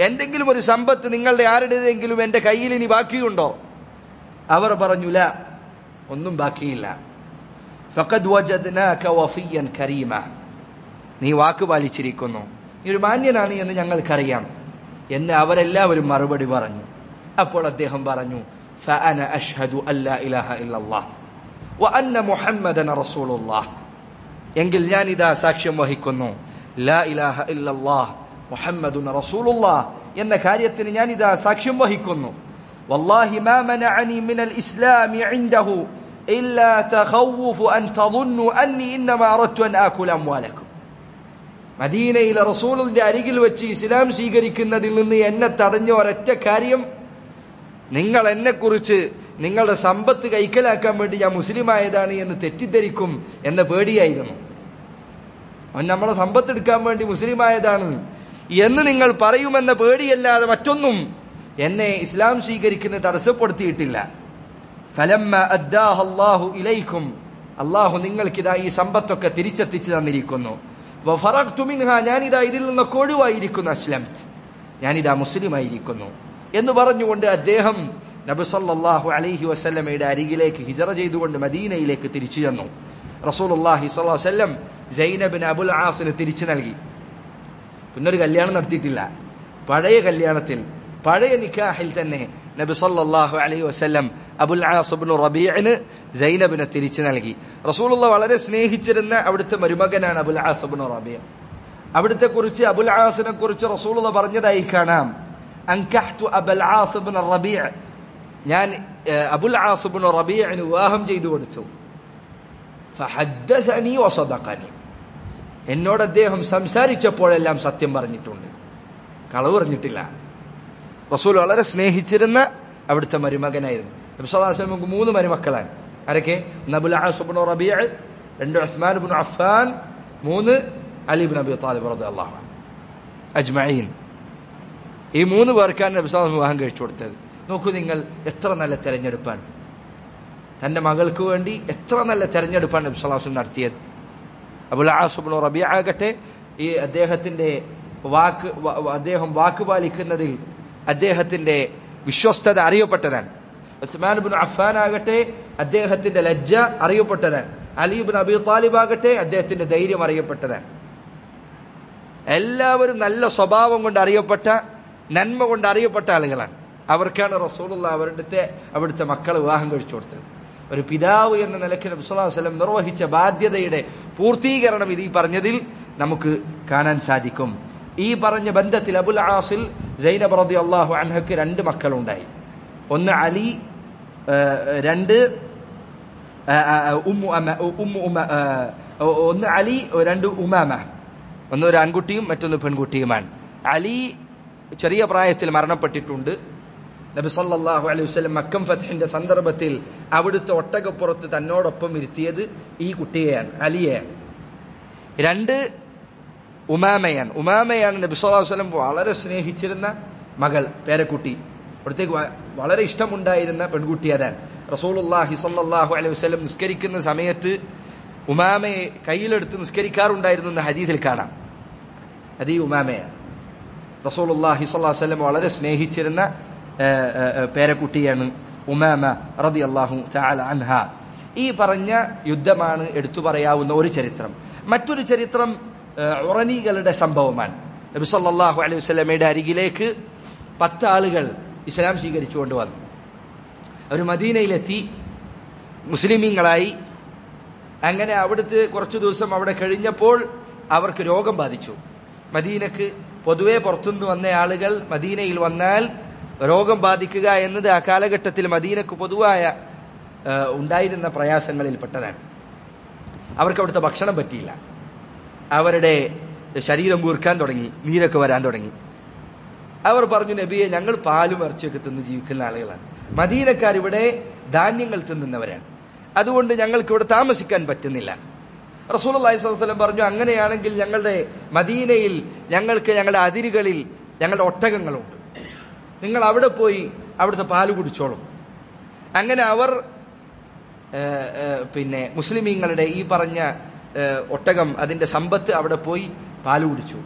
എന്തെങ്കിലും ഒരു സമ്പത്ത് നിങ്ങളുടെ ആരുടേതെങ്കിലും എന്റെ കയ്യിൽ ഇനി ബാക്കിയുണ്ടോ? അവർ പറഞ്ഞുല ഒന്നും ബാക്കിയില്ല. ഫഖദ് വജദ്നാക വഫിയൻ കരീമ. നീ വാക്ക് പാലിച്ചിരിക്കുന്നു. നീ ഒരു മാന്യനാണ് എന്ന് ഞങ്ങൾക്കറിയാം. എന്ന് അവരെല്ലാവരും മറുപടി പറഞ്ഞു. അപ്പോൾ അദ്ദേഹം പറഞ്ഞു ഫഅന അഷ്ഹദു അല്ലാ ഇല്ലല്ലാഹ്. വഅന്ന മുഹമ്മദൻ റസൂലുള്ളാഹ്. എങ്കിൽ ഞാൻ ഇതാ സാക്ഷ്യം വഹിക്കുന്നു. ലാ ഇലാഹ ഇല്ലല്ലാഹ് മുഹമ്മദുൻ റസൂലുള്ളാഹ്. എന്ന കാര്യത്തിന് ഞാൻ ഇതാ സാക്ഷ്യം വഹിക്കുന്നു. വല്ലാഹി മാ മനഅനി മിനൽ ഇസ്ലാമി ഇൻദഹു. إلا تخوف أن تظنوا أني إنما أردت أن آكل أموالكم. മദീനയിലെ റസൂലിന്റെ അരികിൽ വെച്ച് ഇസ്ലാം സ്വീകരിക്കുന്നതിൽ നിന്ന് എന്നെ തടഞ്ഞ ഒരൊറ്റ കാര്യം നിങ്ങൾ എന്നെക്കുറിച്ച് നിങ്ങളുടെ സമ്പത്ത് കൈക്കലാക്കാൻ വേണ്ടി ഞാൻ മുസ്ലിമായതാണ് എന്ന് തെറ്റിദ്ധരിക്കും എന്ന പേടിയായിരുന്നു. അവൻ നമ്മളെ സമ്പത്ത് എടുക്കാൻ വേണ്ടി മുസ്ലിമായതാണ് എന്ന് നിങ്ങൾ പറയുമെന്ന പേടിയല്ലാതെ മറ്റൊന്നും എന്നെ ഇസ്ലാം സ്വീകരിക്കുന്ന തടസ്സപ്പെടുത്തിയിട്ടില്ല. ഫലമ്മ അദ്ദാഹ അല്ലാഹു ഇലൈക്കും. അള്ളാഹു നിങ്ങൾക്കിതാ ഈ സമ്പത്തൊക്കെ തിരിച്ചെത്തിച്ചു തന്നിരിക്കുന്നു. ഞാൻ ഞാനിതാ ഇതിൽ നിന്നൊക്കെ ഒഴിവായിരിക്കുന്നു ഞാൻ ഞാനിതാ മുസ്ലിം ആയിരിക്കുന്നു എന്ന് പറഞ്ഞുകൊണ്ട് അദ്ദേഹം നബി സല്ലല്ലാഹു അലൈഹി വസല്ലമയുടെ അരികിലേക്ക് ഹിജറ ചെയ്തുകൊണ്ട് മദീനയിലേക്ക് തിരിച്ചു ചെന്നു. സ്വല്ലല്ലാഹു അലൈഹി വസല്ലം സൈനബിന് അബുൽ ആസിന് തിരിച്ചു നൽകി. പിന്നെ ഒരു കല്യാണം നടത്തിയിട്ടില്ല. പഴയ കല്യാണത്തിൽ പഴയ നിക്കാഹിൽ തന്നെ നബി സല്ലല്ലാഹു അലൈഹി വസല്ലം അബുൽ ആസുബ്നു റബീഅന് ജൈനബിനെ തിരിച്ചു നൽകി. റസൂലുള്ള വളരെ സ്നേഹിച്ചിരുന്ന അവിടുത്തെ മരുമകനാണ് അബുൽ ആസുബ്നു റബിയ അവിടുത്തെ കുറിച്ച് അബുൽ ആസിനെ കുറിച്ച് റസൂലുള്ള പറഞ്ഞതായി കാണാം. അൻകഹ്തു ഞാൻ അബുൽ ആസുബിൻ റബിയന് വിവാഹം ചെയ്തു കൊടുത്തു. ഫഹദ്ദസനി എന്നോട് അദ്ദേഹം സംസാരിച്ചപ്പോഴെല്ലാം സത്യം പറഞ്ഞിട്ടുണ്ട്. കളവ് പറഞ്ഞിട്ടില്ല. റസൂൽ വളരെ സ്നേഹിച്ചിരുന്ന അവിടുത്തെ മരുമകനായിരുന്നു. നബി വസല്ലമക്ക് മൂന്ന് മരുമക്കളാണ്. ആരൊക്കെ? നബുൽ റബിയ രണ്ട് ഉസ്മാൻ ഇബ്നു അഫ്ഫാൻ മൂന്ന് അലി ഇബ്നു അബി താലിബ് റളിയല്ലാഹു അൻഹു. അജ്മഈൻ. ഈ മൂന്ന് പേർക്കാണ് നബി വസല്ലം വിവാഹം കഴിച്ചു കൊടുത്തത്. നോക്കൂ നിങ്ങൾ എത്ര നല്ല തെരഞ്ഞെടുപ്പാണ്. തന്റെ മകൾക്ക് വേണ്ടി എത്ര നല്ല തെരഞ്ഞെടുപ്പാണ് നബി വസല്ലം നടത്തിയത്. അബുൽ ആസുബ്നു റബിയ ആകട്ടെ ഈ അദ്ദേഹത്തിന്റെ വാക്ക് അദ്ദേഹം വാക്ക് പാലിക്കുന്നതിൽ അദ്ദേഹത്തിന്റെ വിശ്വസ്തത അറിയപ്പെട്ടതാണ്. ഉസ്മാൻ ബിൻ അഫ്ഫാൻ ആകട്ടെ അദ്ദേഹത്തിന്റെ ലജ്ജ അറിയപ്പെട്ടതാണ്. അലിബിൻ അബി താലിബ് ആകട്ടെ അദ്ദേഹത്തിന്റെ ധൈര്യം അറിയപ്പെട്ടതാണ്. എല്ലാവരും നല്ല സ്വഭാവം കൊണ്ട് അറിയപ്പെട്ട നന്മ കൊണ്ട് അറിയപ്പെട്ട ആളുകളാണ്. അവർക്കാണ് റസൂലുള്ള അവരുടെ അവിടുത്തെ മക്കളെ വിവാഹം കഴിച്ചു കൊടുത്തത്. ഒരു പിതാവ് എന്ന നിലയ്ക്ക് നബ്സുല്ലാസ്ലം നിർവഹിച്ച ബാധ്യതയുടെ പൂർത്തീകരണം ഇത് ഈ പറഞ്ഞതിൽ നമുക്ക് കാണാൻ സാധിക്കും. ഈ പറഞ്ഞ ബന്ധത്തിൽ അബുൽ ആസിൽ ജൈനബ് റതി അള്ളാഹു അൻഹക്ക് രണ്ട് മക്കളുണ്ടായി. ഒന്ന് അലി രണ്ട് ഒന്ന് അലി രണ്ട് ഉമാമ. ഒന്ന് ഒരു ആൺകുട്ടിയും മറ്റൊന്ന് പെൺകുട്ടിയുമാണ്. അലി ചെറിയ പ്രായത്തിൽ മരണപ്പെട്ടിട്ടുണ്ട്. നബി സല്ലാഹു അലൈഹി വസ്ലം മക്കം ഫത്ഹിന്റെ സന്ദർഭത്തിൽ അവിടുത്തെ ഒട്ടകപ്പുറത്ത് തന്നോടൊപ്പം ഇരുത്തിയത് ഈ കുട്ടിയെയാണ് അലിയെയാണ്. രണ്ട് ഉമാമയാണ്. ഉമാമയാണ് നബി സല്ലല്ലാഹു അലൈഹി വസല്ലം വളരെ സ്നേഹിച്ചിരുന്ന മകൾ പേരക്കുട്ടി. അവിടത്തേക്ക് വളരെ ഇഷ്ടമുണ്ടായിരുന്ന പെൺകുട്ടി അതാണ്. റസൂലുള്ളാഹി സ്വല്ലല്ലാഹു അലൈഹി വസല്ലം നിസ്കരിക്കുന്ന സമയത്ത് ഉമാമയെ കയ്യിലെടുത്ത് നിസ്കരിക്കാറുണ്ടായിരുന്നു എന്ന് ഹദീസിൽ കാണാം. അത് ഈ ഉമാമയാണ്. സ്വല്ലല്ലാഹു അലൈഹി വസല്ലം വളരെ സ്നേഹിച്ചിരുന്ന പേരക്കുട്ടിയാണ് ഉമാമ റളിയല്ലാഹു തആല അൻഹ. ഈ പറഞ്ഞ യുദ്ധമാണ് എടുത്തു പറയാവുന്ന ഒരു ചരിത്രം. മറ്റൊരു ചരിത്രം ഉറനികളുടെ സംഭവമാണ്. നബി സല്ലാഹു അലൈഹി വസ്ലമയുടെ അരികിലേക്ക് പത്ത് ആളുകൾ ഇസ്ലാം സ്വീകരിച്ചുകൊണ്ട് വന്നു. അവർ മദീനയിലെത്തി മുസ്ലിമീങ്ങളായി. അങ്ങനെ അവിടുത്തെ കുറച്ചു ദിവസം അവിടെ കഴിഞ്ഞപ്പോൾ അവർക്ക് രോഗം ബാധിച്ചു. മദീനക്ക് പൊതുവെ പുറത്തുനിന്ന് വന്ന ആളുകൾ മദീനയിൽ വന്നാൽ രോഗം ബാധിക്കുക എന്നത് ആ കാലഘട്ടത്തിൽ മദീനക്ക് പൊതുവായ ഉണ്ടായിരുന്ന പ്രയാസങ്ങളിൽ പെട്ടതാണ് അവർക്ക് അവിടുത്തെ ഭക്ഷണം പറ്റിയില്ല. അവരുടെ ശരീരം വീർക്കാൻ തുടങ്ങി നീരൊക്കെ വരാൻ തുടങ്ങി. അവർ പറഞ്ഞു നബിയെ ഞങ്ങൾ പാലും ഇറച്ചിയൊക്കെ തിന്ന് ജീവിക്കുന്ന ആളുകളാണ്. മദീനക്കാർ ഇവിടെ ധാന്യങ്ങൾ തിന്നുന്നവരാണ്. അതുകൊണ്ട് ഞങ്ങൾക്ക് ഇവിടെ താമസിക്കാൻ പറ്റുന്നില്ല. റസൂൽ അള്ളഹി സ്വലം പറഞ്ഞു അങ്ങനെയാണെങ്കിൽ ഞങ്ങളുടെ മദീനയിൽ ഞങ്ങൾക്ക് ഞങ്ങളുടെ അതിരുകളിൽ ഞങ്ങളുടെ ഒട്ടകങ്ങളുണ്ട്. നിങ്ങൾ അവിടെ പോയി അവിടുത്തെ പാൽ കുടിച്ചോളും. അങ്ങനെ അവർ പിന്നെ മുസ്ലിമീങ്ങളുടെ ഈ പറഞ്ഞ ഒട്ടകം അതിന്റെ സമ്പത്ത് അവിടെ പോയി പാൽ കുടിച്ചു.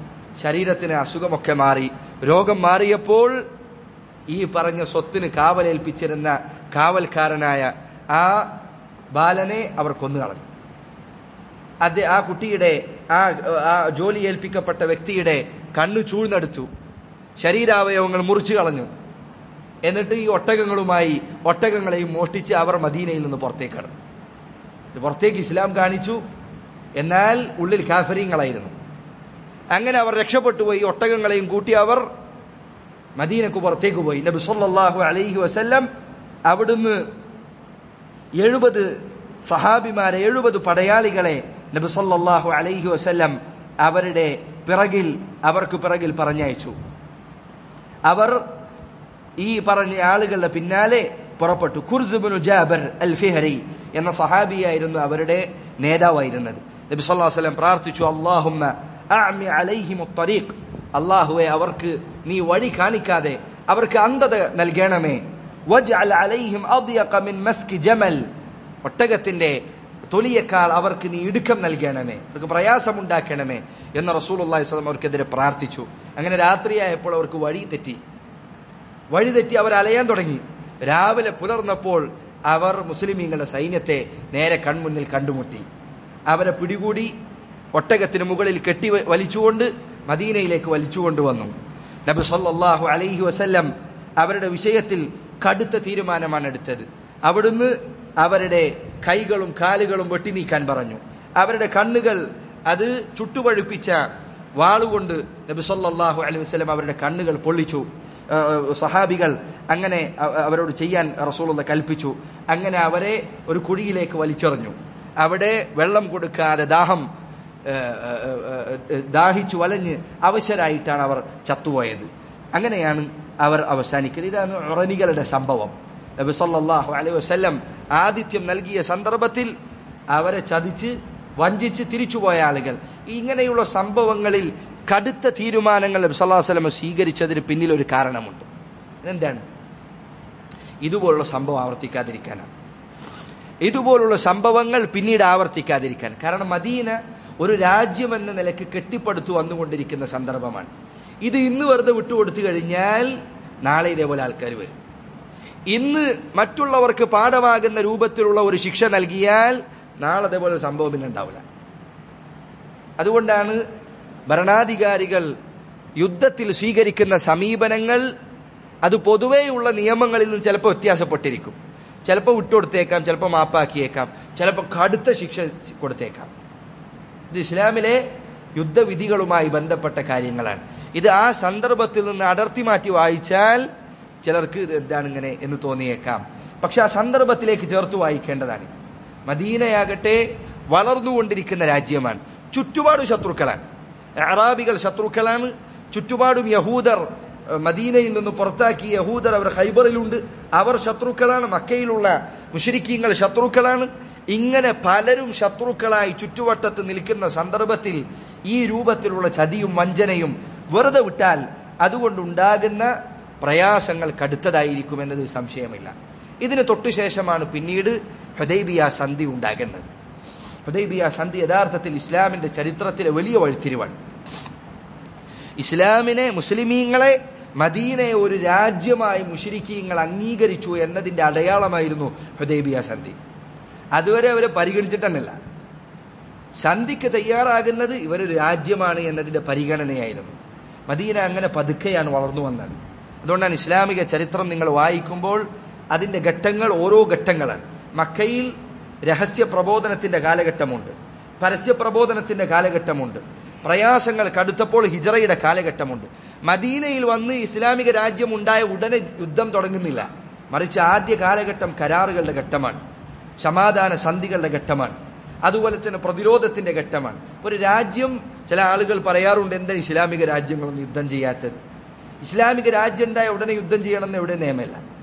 ശരീരത്തിന് അസുഖമൊക്കെ മാറി. രോഗം മാറിയപ്പോൾ ഈ പറഞ്ഞ സ്വത്തിന് കാവലേൽപ്പിച്ചിരുന്ന കാവൽക്കാരനായ ആ ബാലനെ അവർ കൊന്നു കളഞ്ഞു. അത് ആ കുട്ടിയുടെ ആ ആ ജോലി ഏൽപ്പിക്കപ്പെട്ട വ്യക്തിയുടെ കണ്ണു ചൂഴ്ന്നെടുത്തു. ശരീരാവയവങ്ങൾ മുറിച്ചു കളഞ്ഞു. എന്നിട്ട് ഈ ഒട്ടകങ്ങളുമായി ഒട്ടകങ്ങളെയും മോഷ്ടിച്ച് അവർ മദീനയിൽ നിന്ന് പുറത്തേക്ക് കടന്നു. പുറത്തേക്ക് ഇസ്ലാം കാണിച്ചു. എന്നാൽ ഉള്ളിൽ കാഫര്യങ്ങളായിരുന്നു അങ്ങനെ അവർ രക്ഷപ്പെട്ടു പോയി ഒട്ടകങ്ങളെയും കൂട്ടി അവർ മദീനക്ക് പുറത്തേക്ക് പോയി. നബി സല്ലാഹു അലൈഹി വസ്ല്ലം അവിടുന്ന് എഴുപത് സഹാബിമാരെ എഴുപത് പടയാളികളെ നബി സല്ലാഹു അലൈഹി വസ്ല്ലം അവരുടെ പിറകിൽ അവർക്ക് പിറകിൽ പറഞ്ഞയച്ചു. അവർ ഈ പറഞ്ഞ ആളുകളുടെ പിന്നാലെ പുറപ്പെട്ടു. കുർസുബിനു ജാബർ അൽ ഫിഹരി എന്ന സഹാബിയായിരുന്നു അവരുടെ നേതാവായിരുന്നത്. നബി സല്ലാ വസ്ലം പ്രാർത്ഥിച്ചു അള്ളാഹുമ്മ അഅ്മി അലൈഹിം മുത്തരീഖ് അള്ളാഹുവെ അവർക്ക് നീ വഴി കാണിക്കാതെ അവർക്ക് അന്ധത നൽകണമേ. വജ്അൽ അലൈഹിം അദ്യഖ മിൻ മസ്കി ജമൽ. ഒട്ടകത്തിന്റെ തൊലിയേക്കാൾ അവർക്ക് നീ ഇടുക്കം നൽകണമേ അവർക്ക് പ്രയാസമുണ്ടാക്കണമേ എന്ന് റസൂൽ അള്ളാഹി സ്വലം അവർക്കെതിരെ പ്രാർത്ഥിച്ചു. അങ്ങനെ രാത്രിയായപ്പോൾ അവർക്ക് വഴി തെറ്റി. വഴി തെറ്റി അവർ അലയാൻ തുടങ്ങി. രാവിലെ പുലർന്നപ്പോൾ അവർ മുസ്ലിമീങ്ങളുടെ സൈന്യത്തെ നേരെ കൺമുന്നിൽ കണ്ടുമുട്ടി. അവരെ പിടികൂടി ഒട്ടകത്തിന് മുകളിൽ കെട്ടി വലിച്ചുകൊണ്ട് മദീനയിലേക്ക് വലിച്ചുകൊണ്ടുവന്നു. നബി സല്ലാഹു അലൈഹി വസല്ലം അവരുടെ വിഷയത്തിൽ കടുത്ത തീരുമാനമാണ് എടുത്തത്. അവിടുന്ന് അവരുടെ കൈകളും കാലുകളും വെട്ടി നീക്കാൻ പറഞ്ഞു. അവരുടെ കണ്ണുകൾ അത് ചുട്ടുപഴുപ്പിച്ച വാളുകൊണ്ട് നബി സല്ലാഹു അലൈഹി വസ്ലം അവരുടെ കണ്ണുകൾ പൊള്ളിച്ചു. സഹാബികൾ അങ്ങനെ അവരോട് ചെയ്യാൻ റസൂൾ കൽപ്പിച്ചു. അങ്ങനെ അവരെ ഒരു കുഴിയിലേക്ക് വലിച്ചെറിഞ്ഞു. അവിടെ വെള്ളം കൊടുക്കാതെ ദാഹം ദാഹിച്ചു വലഞ്ഞ് അവശരായിട്ടാണ് അവർ ചത്തുപോയത്. അങ്ങനെയാണ് അവർ അവസാനിക്കുന്നത്. ഇതാണ് ഉറനികളുടെ സംഭവം. നബി സല്ലാഹു അലൈ വസല്ലം ആദിത്യം നൽകിയ സന്ദർഭത്തിൽ അവരെ ചതിച്ച് വഞ്ചിച്ച് തിരിച്ചുപോയ ആളുകൾ. ഇങ്ങനെയുള്ള സംഭവങ്ങളിൽ കടുത്ത തീരുമാനങ്ങൾ നബി അലൈഹി വസല്ലം സ്വീകരിച്ചതിന് പിന്നിൽ ഒരു കാരണമുണ്ട്. എന്താണ് ഇതുപോലുള്ള സംഭവം ആവർത്തിക്കാതിരിക്കാനാണ്. ഇതുപോലുള്ള സംഭവങ്ങൾ പിന്നീട് ആവർത്തിക്കാതിരിക്കാൻ. കാരണം മദീന ഒരു രാജ്യം എന്ന നിലയ്ക്ക് കെട്ടിപ്പടുത്തു വന്നുകൊണ്ടിരിക്കുന്ന സന്ദർഭമാണ്. ഇത് ഇന്ന് വെറുതെ വിട്ടുകൊടുത്തു കഴിഞ്ഞാൽ നാളെ ഇതേപോലെ ആൾക്കാർ വരും. ഇന്ന് മറ്റുള്ളവർക്ക് പാഠമാകുന്ന രൂപത്തിലുള്ള ഒരു ശിക്ഷ നൽകിയാൽ നാളെ അതേപോലെ ഒരു സംഭവം പിന്നെ ഉണ്ടാവില്ല. അതുകൊണ്ടാണ് ഭരണാധികാരികൾ യുദ്ധത്തിൽ സ്വീകരിക്കുന്ന സമീപനങ്ങൾ അത് പൊതുവേയുള്ള നിയമങ്ങളിൽ നിന്ന് ചിലപ്പോൾ വ്യത്യാസപ്പെട്ടിരിക്കും. ചിലപ്പോൾ വിട്ടുകൊടുത്തേക്കാം ചിലപ്പോൾ മാപ്പാക്കിയേക്കാം ചിലപ്പോൾ കടുത്ത ശിക്ഷ കൊടുത്തേക്കാം. ഇത് ഇസ്ലാമിലെ യുദ്ധവിധികളുമായി ബന്ധപ്പെട്ട കാര്യങ്ങളാണ്. ഇത് ആ സന്ദർഭത്തിൽ നിന്ന് അടർത്തി മാറ്റി വായിച്ചാൽ ചിലർക്ക് ഇത് എന്താണ് ഇങ്ങനെ എന്ന് തോന്നിയേക്കാം. പക്ഷെ ആ സന്ദർഭത്തിലേക്ക് ചേർത്ത് വായിക്കേണ്ടതാണ്. മദീനയാകട്ടെ വളർന്നുകൊണ്ടിരിക്കുന്ന രാജ്യമാണ്. ചുറ്റുപാടും ശത്രുക്കളാണ്. അറാബികൾ ശത്രുക്കളാണ്. ചുറ്റുപാടും യഹൂദർ മദീനയിൽ നിന്ന് പുറത്താക്കിയ യഹൂദർ അവർ ഹൈബറിലുണ്ട് അവർ ശത്രുക്കളാണ്. മക്കയിലുള്ള മുഷരിക്കീങ്ങൾ ശത്രുക്കളാണ്. ഇങ്ങനെ പലരും ശത്രുക്കളായി ചുറ്റുവട്ടത്ത് നിൽക്കുന്ന സന്ദർഭത്തിൽ ഈ രൂപത്തിലുള്ള ചതിയും വഞ്ചനയും വെറുതെ വിട്ടാൽ അതുകൊണ്ടുണ്ടാകുന്ന പ്രയാസങ്ങൾ കടുത്തതായിരിക്കും എന്നതിൽ സംശയമില്ല. ഇതിന് തൊട്ടുശേഷമാണ് പിന്നീട് ഹുദൈബിയ സന്ധി ഉണ്ടാകുന്നത്. ഹുദൈബിയ സന്ധി യഥാർത്ഥത്തിൽ ഇസ്ലാമിന്റെ ചരിത്രത്തിലെ വലിയ വഴിത്തിരിവാണ്. ഇസ്ലാമിനെ മുസ്ലിമീങ്ങളെ മദീനയെ ഒരു രാജ്യമായി മുഷരിക്കീങ്ങൾ അംഗീകരിച്ചു എന്നതിന്റെ അടയാളമായിരുന്നു ഹുദൈബിയ സന്ധി. അതുവരെ അവരെ പരിഗണിച്ചിട്ടെന്നല്ല സന്ധിക്ക് തയ്യാറാകുന്നത് ഇവരൊരു രാജ്യമാണ് എന്നതിന്റെ പരിഗണനയായിരുന്നു. മദീന അങ്ങനെ പതുക്കെയാണ് വളർന്നു വന്നത്. അതുകൊണ്ടാണ് ഇസ്ലാമിക ചരിത്രം നിങ്ങൾ വായിക്കുമ്പോൾ അതിന്റെ ഘട്ടങ്ങൾ ഓരോ ഘട്ടങ്ങളാണ്. മക്കയിൽ രഹസ്യ പ്രബോധനത്തിന്റെ കാലഘട്ടമുണ്ട്. പരസ്യ പ്രബോധനത്തിന്റെ കാലഘട്ടമുണ്ട്. പ്രയാസങ്ങൾ കടുത്തപ്പോൾ ഹിജറയുടെ കാലഘട്ടമുണ്ട്. മദീനയിൽ വന്ന് ഇസ്ലാമിക രാജ്യം ഉണ്ടായ ഉടനെ യുദ്ധം തുടങ്ങുന്നില്ല. മറിച്ച് ആദ്യ കാലഘട്ടം കരാറുകളുടെ ഘട്ടമാണ്. സമാധാന സന്ധികളുടെ ഘട്ടമാണ്. അതുപോലെ തന്നെ പ്രതിരോധത്തിന്റെ ഘട്ടമാണ്. ഒരു രാജ്യം ചില ആളുകൾ പറയാറുണ്ട് എന്താ ഇസ്ലാമിക രാജ്യങ്ങളൊന്നും യുദ്ധം ചെയ്യാത്തത്? ഇസ്ലാമിക രാജ്യം ഉണ്ടായ ഉടനെ യുദ്ധം ചെയ്യണമെന്ന് എവിടെ നിയമല്ല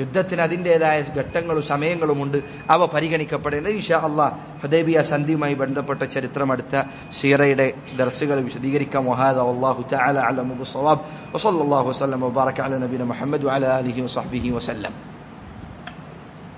യുദ്ധത്തിന് അതിന്റെതായ ഘട്ടങ്ങളും സമയങ്ങളും ഉണ്ട് അവ പരിഗണിക്കപ്പെടേണ്ടത് ഇഷാ അള്ളാഹ് ഹുദൈബിയ സന്ധിയുമായി ബന്ധപ്പെട്ട ചരിത്രം അടുത്ത സീറയുടെ ദർസുകൾ വിശദീകരിക്കാം. വഹാദ അള്ളാഹു തആല അലമു ബിസ്സവാബ് വസല്ലല്ലാഹു വസല്ലം വബാറക അല നബിന മുഹമ്മദ് വഅല ആലിഹി വസഹ്ബിഹി വസല്ലം.